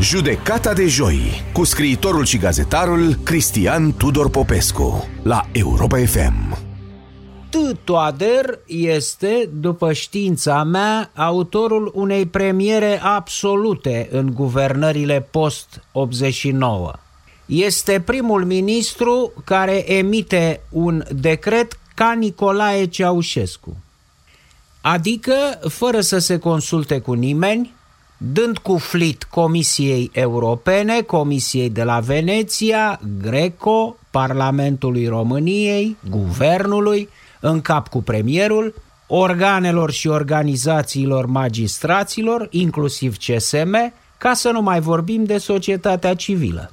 Judecata de joi cu scriitorul și gazetarul Cristian Tudor Popescu la Europa FM. T. Toader este, după știința mea, autorul unei premiere absolute în guvernările post-89. Este primul ministru care emite un decret ca Nicolae Ceaușescu. Adică, fără să se consulte cu nimeni, dând cu flit Comisiei Europene, Comisiei de la Veneția, Greco, Parlamentului României, Guvernului, în cap cu premierul, organelor și organizațiilor magistraților, inclusiv CSM, ca să nu mai vorbim de societatea civilă.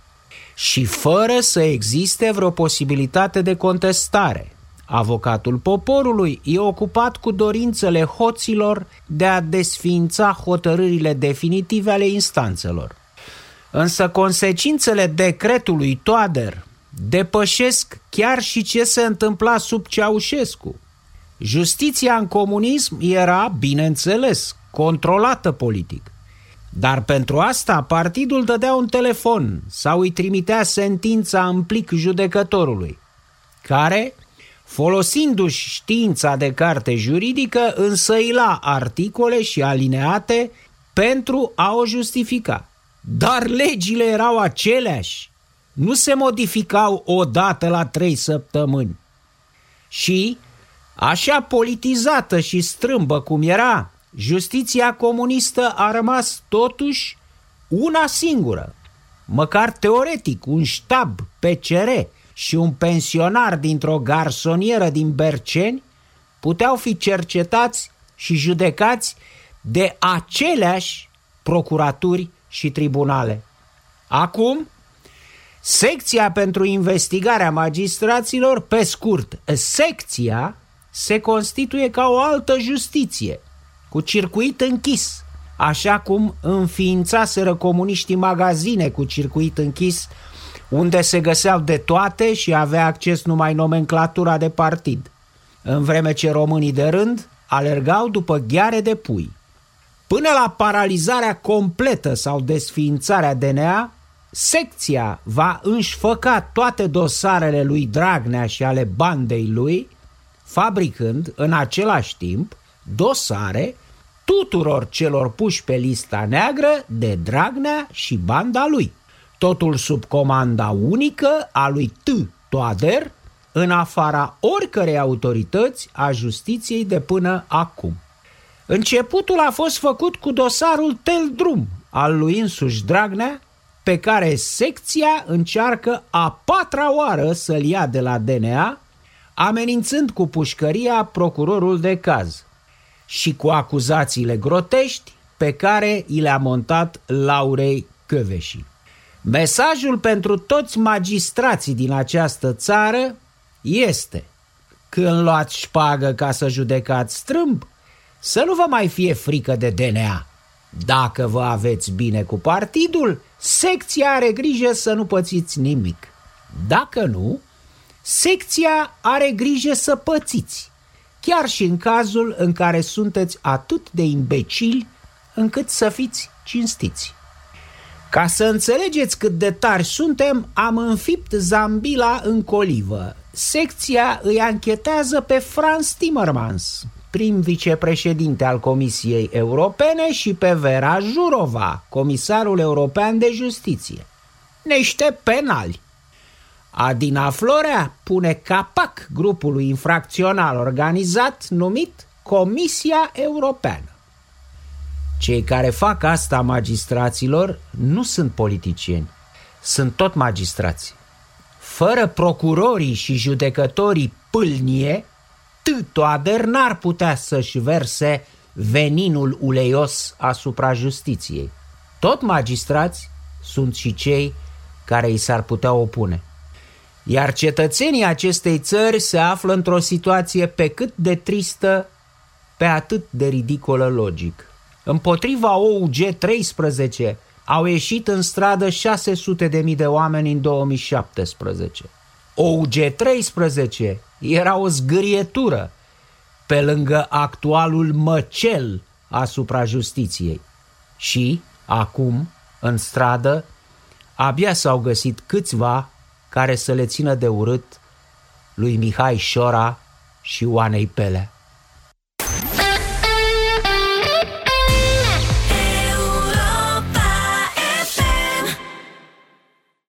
Și fără să existe vreo posibilitate de contestare – Avocatul poporului e ocupat cu dorințele hoților de a desfința hotărârile definitive ale instanțelor. Însă consecințele decretului Toader depășesc chiar și ce se întâmpla sub Ceaușescu. Justiția în comunism era, bineînțeles, controlată politic. Dar pentru asta partidul dădea un telefon sau îi trimitea sentința în plic judecătorului, care folosindu-și știința de carte juridică, însăila articole și alineate pentru a o justifica. Dar legile erau aceleași, nu se modificau odată la trei săptămâni. Și, așa politizată și strâmbă cum era, justiția comunistă a rămas totuși una singură, măcar teoretic, un ștab PCR, și un pensionar dintr-o garsonieră din Berceni puteau fi cercetați și judecați de aceleași procuraturi și tribunale. Acum, secția pentru investigarea magistraților, pe scurt, secția, se constituie ca o altă justiție, cu circuit închis, așa cum înființaseră comuniștii magazine cu circuit închis unde se găseau de toate și avea acces numai nomenclatura de partid, în vreme ce românii de rând alergau după gheare de pui. Până la paralizarea completă sau desființarea DNA, secția va înșfăca toate dosarele lui Dragnea și ale bandei lui, fabricând în același timp dosare tuturor celor puși pe lista neagră de Dragnea și banda lui totul sub comanda unică a lui T. Toader, în afara oricărei autorități a justiției de până acum. Începutul a fost făcut cu dosarul Tel Drum al lui însuși Dragnea, pe care secția încearcă a patra oară să-l ia de la DNA, amenințând cu pușcăria procurorul de caz și cu acuzațiile grotești pe care i le-a montat Laurei Căveșii. Mesajul pentru toți magistrații din această țară este când luați șpagă ca să judecați strâmb, să nu vă mai fie frică de DNA. Dacă vă aveți bine cu partidul, secția are grijă să nu pățiți nimic. Dacă nu, secția are grijă să pățiți, chiar și în cazul în care sunteți atât de imbecili încât să fiți cinstiți. Ca să înțelegeți cât de tari suntem, am înfipt Zambila în colivă. Secția îi anchetează pe Franz Timmermans, prim vicepreședinte al Comisiei Europene și pe Vera Jurova, comisarul european de justiție. Niște penali. Adina Florea pune capac grupului infracțional organizat numit Comisia Europeană. Cei care fac asta magistraților nu sunt politicieni, sunt tot magistrați. Fără procurorii și judecătorii pâlnie, Tâtoader n-ar putea să-și verse veninul uleios asupra justiției. Tot magistrați sunt și cei care i s-ar putea opune. Iar cetățenii acestei țări se află într-o situație pe cât de tristă, pe atât de ridicolă logic. Împotriva OUG 13 au ieșit în stradă 600 de mii de oameni în 2017. OUG 13 era o zgârietură pe lângă actualul măcel asupra justiției. Și, acum, în stradă, abia s-au găsit câțiva care să le țină de urât lui Mihai Șora și Oanei Pelea.